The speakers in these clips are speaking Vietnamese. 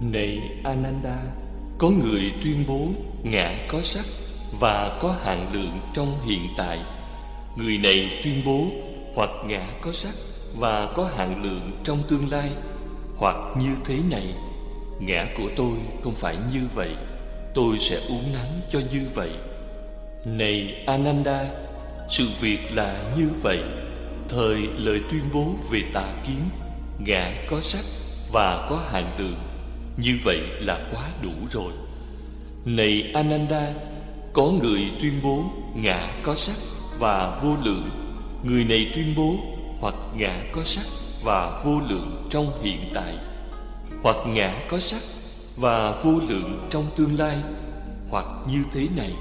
Này Ananda, Có người tuyên bố ngã có sắc Và có hạn lượng trong hiện tại. Người này tuyên bố Hoặc ngã có sắc Và có hạn lượng trong tương lai, Hoặc như thế này. Ngã của tôi không phải như vậy, Tôi sẽ uống nắng cho như vậy. Này Ananda, Sự việc là như vậy. Thời lời tuyên bố về tà kiến, Ngã có sắc và có hạn lượng như vậy là quá đủ rồi. Này Ananda, Có người tuyên bố ngã có sắc và vô lượng. Người này tuyên bố hoặc ngã có sắc và vô lượng trong hiện tại, Hoặc ngã có sắc và vô lượng trong tương lai, Hoặc như thế này.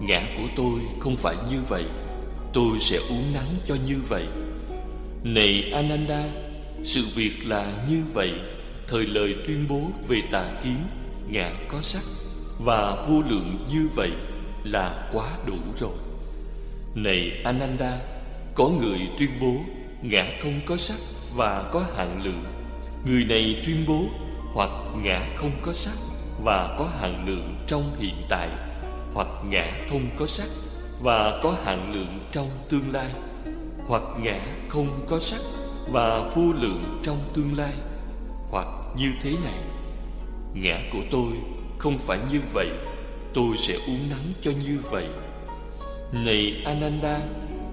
Ngã của tôi không phải như vậy, Tôi sẽ uống nắng cho như vậy. Này Ananda, Sự việc là như vậy. Thời lời tuyên bố về tà kiến, Ngã có sắc, Và vô lượng như vậy Là quá đủ rồi. Này Ananda, Có người tuyên bố Ngã không có sắc và có hạn lượng. Người này tuyên bố Hoặc ngã không có sắc Và có hạn lượng trong hiện tại, Hoặc ngã không có sắc Và có hạn lượng trong tương lai, Hoặc ngã không có sắc Và vô lượng trong tương lai. Hoặc như thế này. Ngã của tôi không phải như vậy, Tôi sẽ uống nắng cho như vậy. Này Ananda,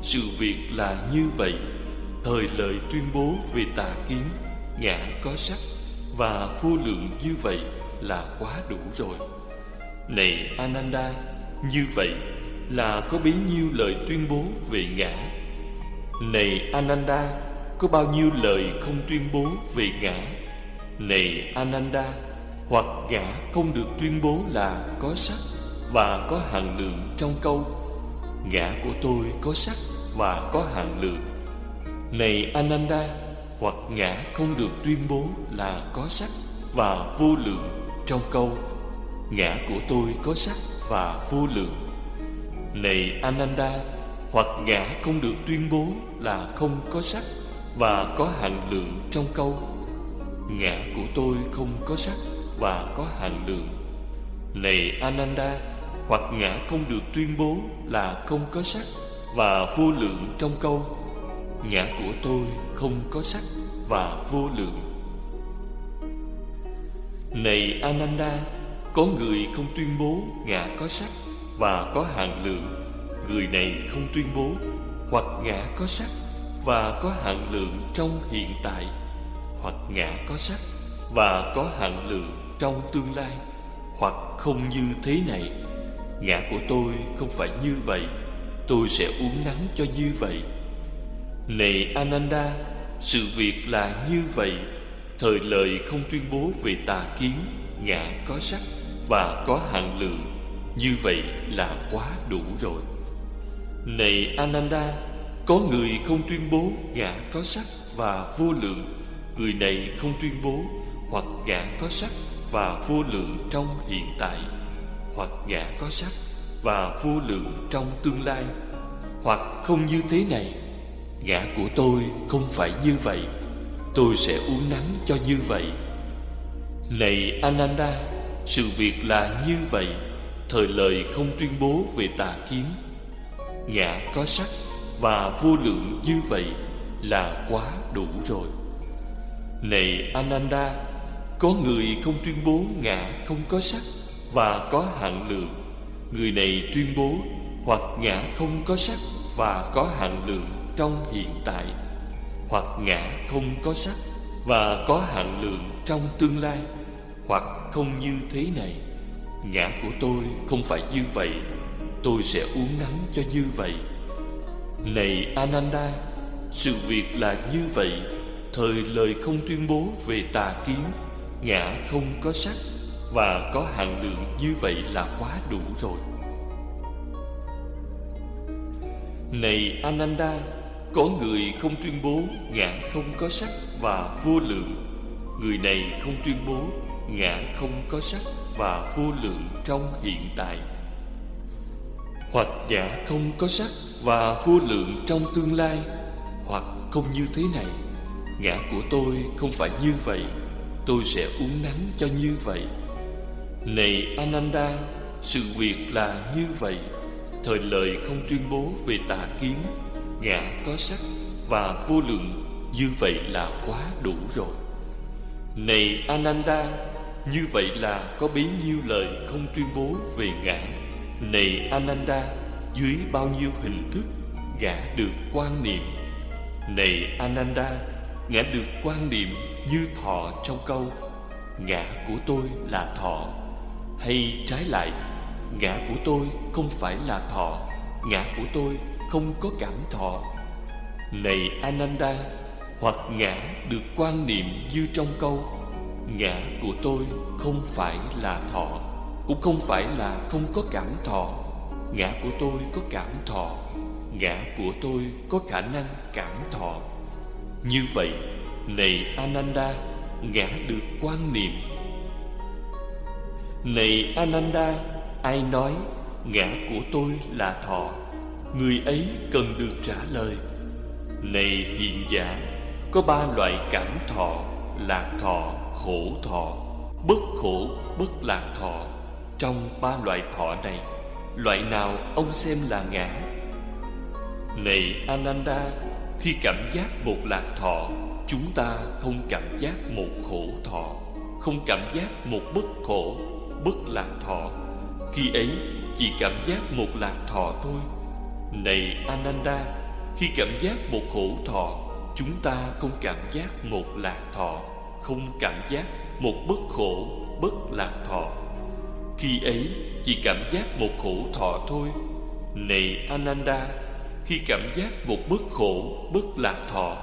Sự việc là như vậy. Thời lời tuyên bố về tà kiến, Ngã có sắc Và vô lượng như vậy là quá đủ rồi. Này Ananda, Như vậy là có bấy nhiêu lời tuyên bố về ngã? Này Ananda, Có bao nhiêu lời không tuyên bố về ngã? Này Ananda, Hoặc ngã không được tuyên bố là có sắc Và có hàng lượng trong câu Ngã của tôi có sắc và có hàng lượng. Này Ananda, Hoặc ngã không được tuyên bố là có sắc và vô lượng Trong câu Ngã của tôi có sắc và vô lượng. Này Ananda, Hoặc ngã không được tuyên bố là không có sắc Và có hạn lượng trong câu Ngã của tôi không có sắc và có hàng lượng Này Ananda, Hoặc ngã không được tuyên bố là không có sắc Và vô lượng trong câu, Ngã của tôi không có sắc và vô lượng. Này Ananda, Có người không tuyên bố ngã có sắc và có hàng lượng. Người này không tuyên bố, Hoặc ngã có sắc và có hạn lượng trong hiện tại. Hoặc ngã có sắc và có hạn lượng trong tương lai, Hoặc không như thế này. Ngã của tôi không phải như vậy, Tôi sẽ uống nắng cho như vậy. Này Ananda, Sự việc là như vậy. Thời lời không tuyên bố về tà kiến, Ngã có sắc và có hạn lượng Như vậy là quá đủ rồi. Này Ananda, Có người không tuyên bố ngã có sắc và vô lượng. Người này không tuyên bố, Hoặc ngã có sắc và vô lượng trong hiện tại, Hoặc ngã có sắc và vô lượng trong tương lai, Hoặc không như thế này. Ngã của tôi không phải như vậy, Tôi sẽ uống nắng cho như vậy. Này Ananda, Sự việc là như vậy, Thời lời không tuyên bố về tà kiến. Ngã có sắc Và vô lượng như vậy Là quá đủ rồi. Này Ananda, Có người không tuyên bố ngã không có sắc Và có hạn lượng. Người này tuyên bố Hoặc ngã không có sắc Và có hạn lượng trong hiện tại, Hoặc ngã không có sắc Và có hạn lượng trong tương lai, Hoặc không như thế này. Ngã của tôi không phải như vậy, Tôi sẽ uống nắng cho như vậy. Này Ananda, Sự việc là như vậy. Thời lời không tuyên bố về tà kiến, Ngã không có sắc, Và có hạn lượng như vậy là quá đủ rồi. Này Ananda, Có người không tuyên bố Ngã không có sắc và vô lượng. Người này không tuyên bố Ngã không có sắc và vô lượng trong hiện tại. Hoặc ngã không có sắc và vô lượng trong tương lai, Hoặc không như thế này. Ngã của tôi không phải như vậy, tôi sẽ uống nắng cho như vậy. Này Ananda, Sự việc là như vậy. Thời lời không tuyên bố về tà kiến, Ngã có sắc và vô lượng, Như vậy là quá đủ rồi. Này Ananda, Như vậy là có bấy nhiêu lời không tuyên bố về ngã. Này Ananda, Dưới bao nhiêu hình thức Ngã được quan niệm? Này Ananda Ngã được quan niệm như thọ trong câu, Ngã của tôi là thọ. Hay trái lại, Ngã của tôi không phải là thọ, Ngã của tôi không có cảm thọ. Này Ananda, Hoặc ngã được quan niệm như trong câu, Ngã của tôi không phải là thọ, Cũng không phải là không có cảm thọ. Ngã của tôi có cảm thọ, Ngã của tôi có khả năng cảm thọ. Như vậy Này Ananda Ngã được quan niệm. Này Ananda Ai nói ngã của tôi là thọ Người ấy cần được trả lời. Này hiện giả Có ba loại cảm thọ Lạc thọ, khổ thọ Bất khổ, bất lạc thọ. Trong ba loại thọ này Loại nào ông xem là ngã? Này Ananda khi cảm giác một lạc thọ Chúng ta không cảm giác một khổ thọ Không cảm giác một bất khổ, bất lạc thọ. Khi ấy chỉ cảm giác một lạc thọ thôi. Này Ananda Khi cảm giác một khổ thọ Chúng ta không cảm giác một lạc thọ Không cảm giác một bất khổ Bất lạc thọ. Khi ấy chỉ cảm giác một khổ thọ thôi. Này Ananda khi cảm giác một bất khổ Bất lạc thọ,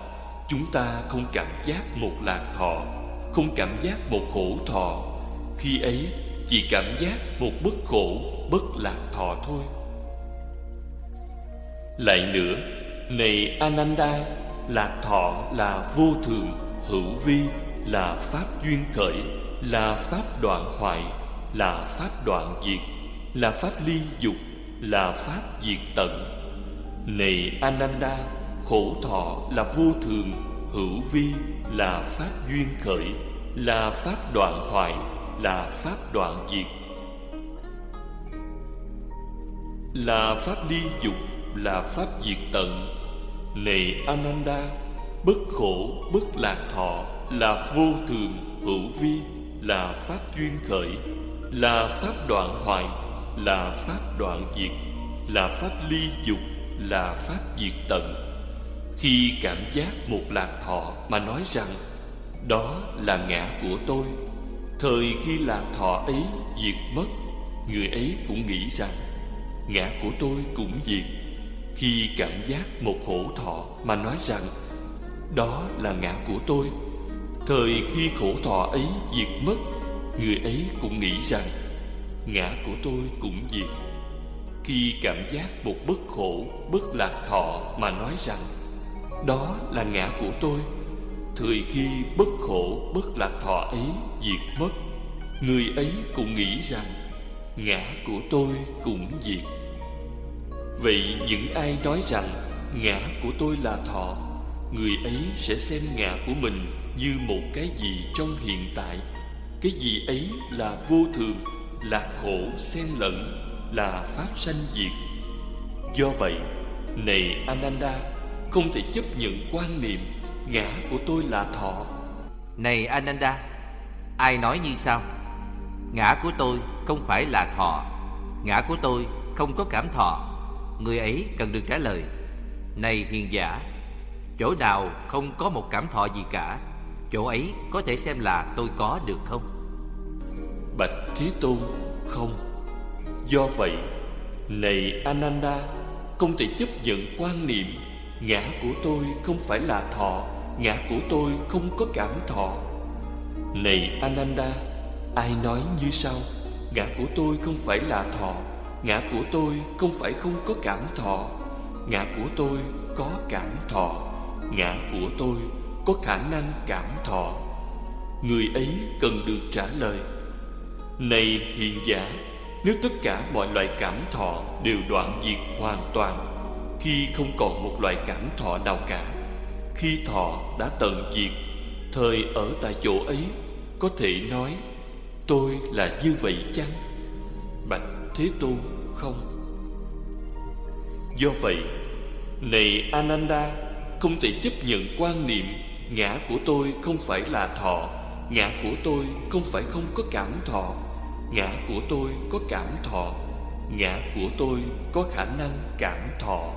Chúng ta không cảm giác một lạc thọ, Không cảm giác một khổ thọ. Khi ấy, chỉ cảm giác một bất khổ Bất lạc thọ thôi. Lại nữa, Này Ananda, Lạc thọ là vô thường, Hữu vi, là pháp duyên khởi, Là pháp đoạn hoại, Là pháp đoạn diệt, Là pháp ly dục, Là pháp diệt tận. Này Ananda, Khổ thọ là vô thường, Hữu vi là pháp duyên khởi, Là pháp đoạn hoại, là pháp đoạn diệt. Là pháp ly dục, là pháp diệt tận. Này ananda, bất khổ, bất lạc thọ là vô thường, hữu vi là pháp duyên khởi, là pháp đoạn hoại, là pháp đoạn diệt, là pháp ly dục là pháp diệt tận. Khi cảm giác một lạc thọ mà nói rằng, đó là ngã của tôi, Thời khi lạc thọ ấy diệt mất, Người ấy cũng nghĩ rằng, Ngã của tôi cũng diệt. Khi cảm giác một khổ thọ Mà nói rằng, Đó là ngã của tôi, Thời khi khổ thọ ấy diệt mất, Người ấy cũng nghĩ rằng, Ngã của tôi cũng diệt. Khi cảm giác một bất khổ Bất lạc thọ mà nói rằng, Đó là ngã của tôi. Thời khi bất khổ bất lạc thọ ấy diệt mất, Người ấy cũng nghĩ rằng, Ngã của tôi cũng diệt. Vậy những ai nói rằng, Ngã của tôi là thọ, Người ấy sẽ xem ngã của mình Như một cái gì trong hiện tại. Cái gì ấy là vô thường, Là khổ, xen lẫn. Là pháp sanh diệt. Do vậy Này Ananda Không thể chấp nhận quan niệm Ngã của tôi là thọ. Này Ananda Ai nói như sao Ngã của tôi không phải là thọ Ngã của tôi không có cảm thọ. Người ấy cần được trả lời Này hiền giả Chỗ nào không có một cảm thọ gì cả Chỗ ấy có thể xem là tôi có được không? Bạch Thế Tôn Không Do vậy, Này Ananda, Không thể chấp nhận quan niệm, Ngã của tôi không phải là thọ, Ngã của tôi không có cảm thọ. Này Ananda, Ai nói như sau? Ngã của tôi không phải là thọ, Ngã của tôi không phải không có cảm thọ. Ngã của tôi có cảm thọ, Ngã của tôi có khả năng cảm thọ. Người ấy cần được trả lời. Này hiền giả nếu tất cả mọi loại cảm thọ đều đoạn diệt hoàn toàn, Khi không còn một loại cảm thọ nào cả, khi thọ đã tận diệt, Thời ở tại chỗ ấy, có thể nói, tôi là như vậy chăng? Bạch thế tôn, không. Do vậy, này ananda, không thể chấp nhận quan niệm, ngã của tôi không phải là thọ, ngã của tôi không phải không có cảm thọ ngã của tôi có cảm thọ, ngã của tôi có khả năng cảm thọ.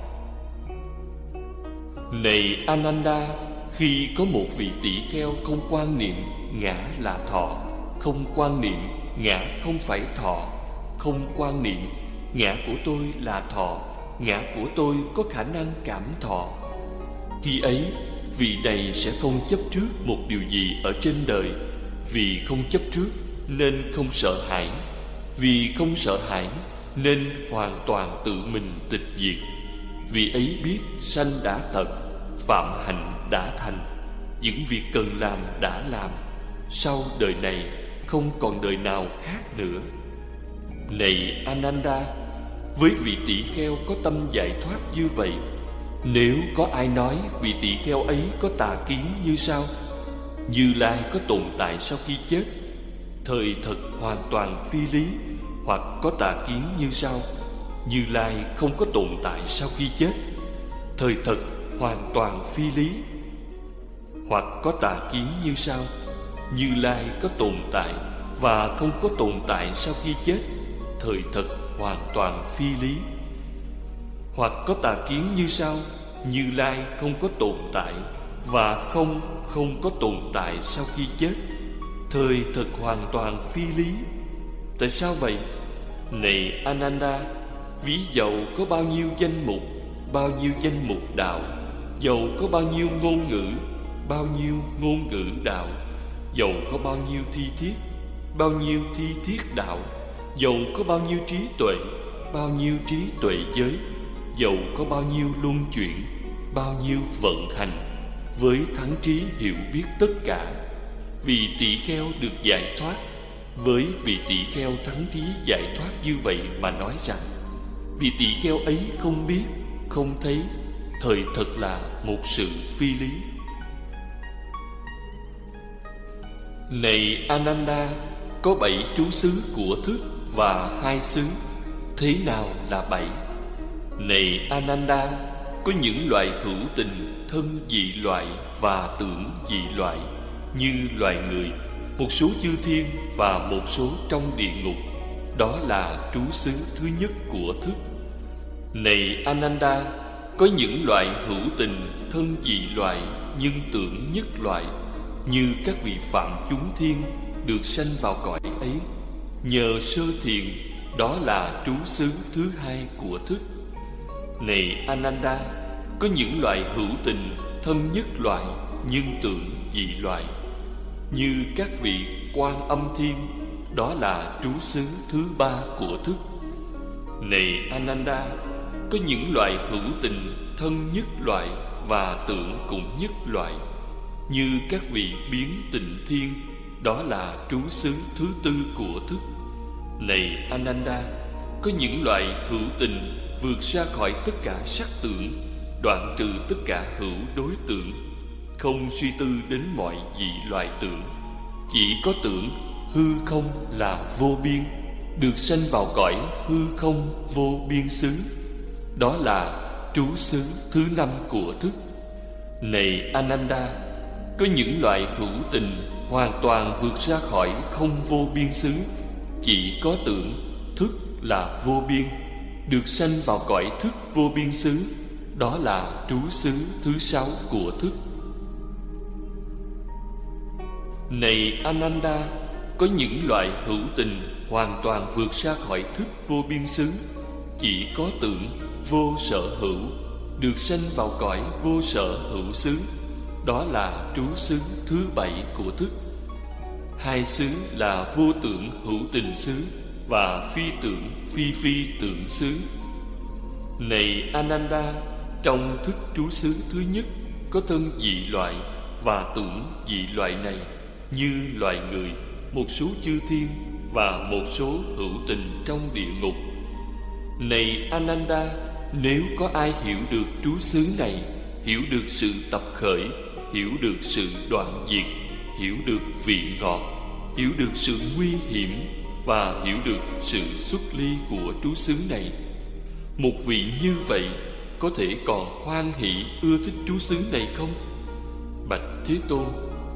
Này ananda, khi có một vị tỷ kheo không quan niệm ngã là thọ, không quan niệm ngã không phải thọ, không quan niệm ngã của tôi là thọ, ngã của tôi có khả năng cảm thọ khi ấy vị này sẽ không chấp trước một điều gì ở trên đời. Vì không chấp trước nên không sợ hãi. Vì không sợ hãi nên hoàn toàn tự mình tịch diệt. Vì ấy biết sanh đã tận phạm hạnh đã thành. Những việc cần làm đã làm sau đời này không còn đời nào khác nữa. Này ananda với vị tỷ kheo có tâm giải thoát như vậy nếu có ai nói vị tỷ kheo ấy có tà kiến như sao, Như Lai có tồn tại sau khi chết Thời thật hoàn toàn phi lý, Hoặc có tà kiến như sau. Như Lai không có tồn tại sau khi chết. Thời thật hoàn toàn phi lý, Hoặc có tà kiến như sau. Như Lai có tồn tại Và không có tồn tại sau khi chết. Thời thật hoàn toàn phi lý, hoặc có tà kiến như sau. Như Lai không có tồn tại Và không không có tồn tại sau khi chết. Thời thật hoàn toàn phi lý Tại sao vậy? Này Ananda Ví dầu có bao nhiêu danh mục Bao nhiêu danh mục đạo Dầu có bao nhiêu ngôn ngữ Bao nhiêu ngôn ngữ đạo Dầu có bao nhiêu thi thiết Bao nhiêu thi thiết đạo Dầu có bao nhiêu trí tuệ Bao nhiêu trí tuệ giới Dầu có bao nhiêu luân chuyển Bao nhiêu vận hành Với thắng trí hiểu biết tất cả vì tỷ kheo được giải thoát. Với vị tỷ kheo thắng thí giải thoát như vậy mà nói rằng Vì tỷ kheo ấy không biết, không thấy Thời thật là một sự phi lý. Này Ananda Có bảy chú xứ của thức và hai xứ Thế nào là bảy? Này Ananda Có những loại hữu tình Thân dị loại và tưởng dị loại. Như loài người, Một số chư thiên và một số trong địa ngục. Đó là trú xứ thứ nhất của thức. Này Ananda, Có những loại hữu tình Thân dị loại Nhưng tưởng nhất loại, Như các vị phạm chúng thiên Được sanh vào cõi ấy. Nhờ sơ thiền, Đó là trú xứ thứ hai của thức. Này Ananda, Có những loại hữu tình Thân nhất loại Nhưng tưởng dị loại. Như các vị quan âm thiên, Đó là trú xứ thứ ba của thức. Này Ananda, Có những loại hữu tình Thân nhất loại Và tưởng cũng nhất loại Như các vị biến tình thiên, Đó là trú xứ thứ tư của thức. Này Ananda, Có những loại hữu tình vượt ra khỏi tất cả sắc tưởng, đoạn trừ tất cả hữu đối tượng không suy tư đến mọi dị loại tưởng. Chỉ có tưởng, hư không là vô biên, được sanh vào cõi hư không vô biên xứ. Đó là trú xứ thứ năm của thức. Này ananda, có những loại hữu tình hoàn toàn vượt ra khỏi không vô biên xứ. Chỉ có tưởng, thức là vô biên, được sanh vào cõi thức vô biên xứ. Đó là trú xứ thứ sáu của thức này ananda, có những loại hữu tình hoàn toàn vượt ra khỏi thức vô biên xứ. Chỉ có tưởng vô sở hữu được sanh vào cõi vô sở hữu xứ. Đó là trú xứ thứ bảy của thức. Hai xứ là vô tưởng hữu tình xứ và phi tưởng phi phi tưởng xứ. Này ananda, trong thức trú xứ thứ nhất có thân dị loại và tưởng dị loại này như loài người, một số chư thiên và một số hữu tình trong địa ngục. Này ananda, nếu có ai hiểu được trú xứ này, hiểu được sự tập khởi, hiểu được sự đoạn diệt, hiểu được vị ngọt, hiểu được sự nguy hiểm và hiểu được sự xuất ly của trú xứ này, một vị như vậy có thể còn hoan hỷ ưa thích trú xứ này không? Bạch thế tôn,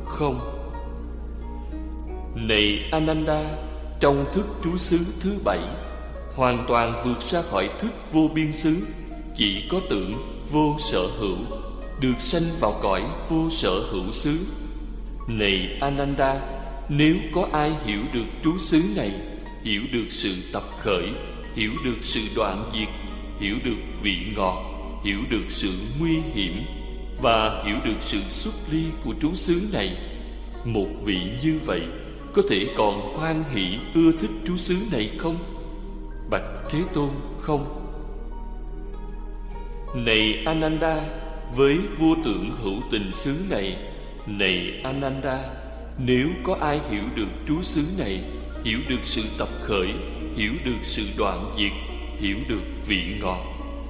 không này ananda, trong thức trú xứ thứ bảy, hoàn toàn vượt ra khỏi thức vô biên xứ, chỉ có tưởng vô sở hữu, được sanh vào cõi vô sở hữu xứ. Này ananda, nếu có ai hiểu được trú xứ này, hiểu được sự tập khởi, hiểu được sự đoạn diệt, hiểu được vị ngọt, hiểu được sự nguy hiểm, và hiểu được sự xuất ly của trú xứ này, một vị như vậy có thể còn hoan hỷ ưa thích trú xứ này không? Bạch thế tôn, không. Này ananda, với vua tượng hữu tình xứ này này ananda, nếu có ai hiểu được trú xứ này, hiểu được sự tập khởi, hiểu được sự đoạn diệt, hiểu được vị ngọt,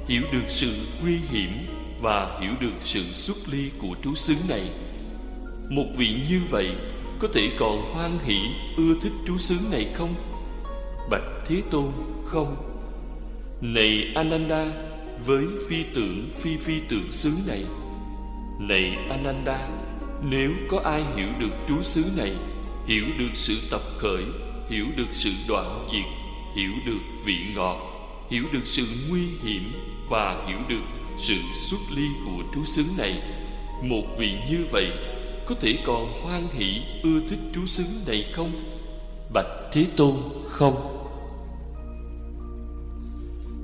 hiểu được sự nguy hiểm và hiểu được sự xuất ly của trú xứ này, một vị như vậy có thể còn hoan hỷ, ưa thích trú xứ này không? Bạch thế tôn, không. Này ananda, với phi tượng phi phi tượng xứ này. Này ananda, nếu có ai hiểu được trú xứ này, hiểu được sự tập khởi, hiểu được sự đoạn diệt, hiểu được vị ngọt, hiểu được sự nguy hiểm và hiểu được sự xuất ly của trú xứ này, một vị như vậy có thể còn hoan hỷ ưa thích trú xứ này không? Bạch thế tôn, không.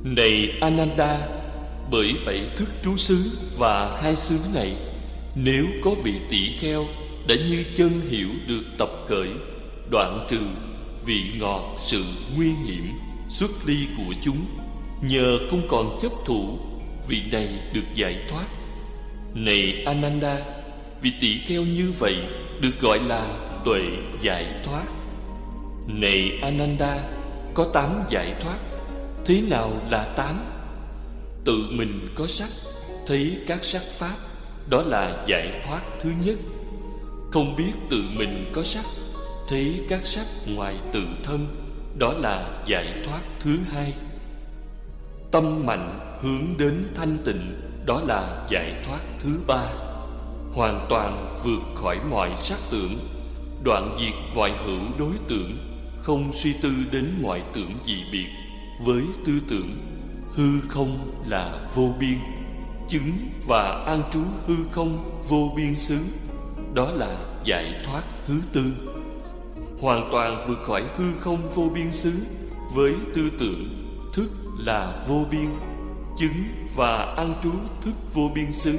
Này ananda, bởi bảy thức trú xứ và hai xứ này, nếu có vị tỷ kheo đã như chân hiểu được tập cởi, đoạn trừ vị ngọt sự nguy hiểm xuất ly của chúng, nhờ không còn chấp thủ, vị này được giải thoát. Này ananda vì tỷ kheo như vậy được gọi là tuệ giải thoát. Này ananda, có tám giải thoát, thế nào là tám? Tự mình có sắc, thấy các sắc pháp, đó là giải thoát thứ nhất. Không biết tự mình có sắc, thấy các sắc ngoài tự thân, đó là giải thoát thứ hai. Tâm mạnh hướng đến thanh tịnh, đó là giải thoát thứ ba hoàn toàn vượt khỏi mọi sắc tưởng. Đoạn diệt mọi hữu đối tượng, không suy tư đến mọi tưởng dị biệt với tư tưởng. Hư không là vô biên, chứng và an trú hư không vô biên xứ. Đó là giải thoát thứ tư. Hoàn toàn vượt khỏi hư không vô biên xứ với tư tưởng, thức là vô biên, chứng và an trú thức vô biên xứ.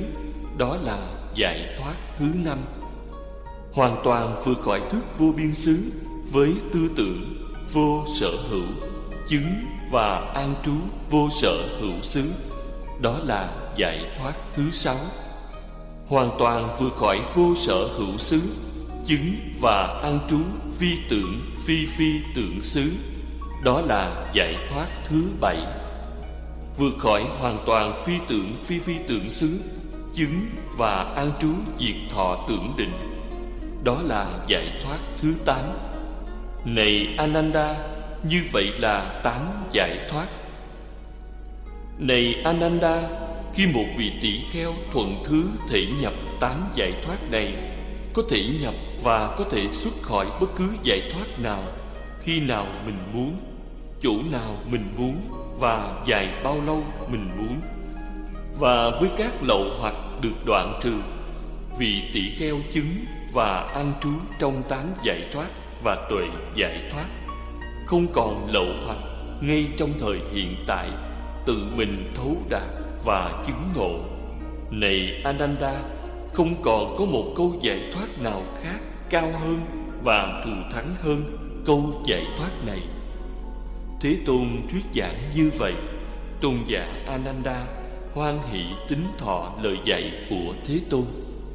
Đó là giải thoát thứ năm. Hoàn toàn vượt khỏi thức vô biên xứ với tư tưởng vô sở hữu, chứng và an trú vô sở hữu xứ. Đó là giải thoát thứ sáu. Hoàn toàn vượt khỏi vô sở hữu xứ, chứng và an trú phi tưởng phi phi tưởng xứ. Đó là giải thoát thứ bảy. Vượt khỏi hoàn toàn phi tưởng phi phi tưởng xứ chứng và an trú diệt thọ tưởng định. Đó là giải thoát thứ tám. Này ananda, như vậy là tám giải thoát. Này Ananda, Khi một vị tỷ kheo thuận thứ thể nhập tám giải thoát này, Có thể nhập và có thể xuất khỏi bất cứ giải thoát nào, Khi nào mình muốn, Chỗ nào mình muốn Và dài bao lâu mình muốn. Và với các lậu hoặc được đoạn trừ Vị tỷ kheo chứng và an trú trong tám giải thoát và tuệ giải thoát, không còn lậu hoặc ngay trong thời hiện tại, tự mình thấu đạt và chứng ngộ. Này ananda, không còn có một câu giải thoát nào khác cao hơn và thù thắng hơn câu giải thoát này. Thế tôn thuyết giảng như vậy, tôn giả ananda hoan hỷ tính thọ lời dạy của thế tôn.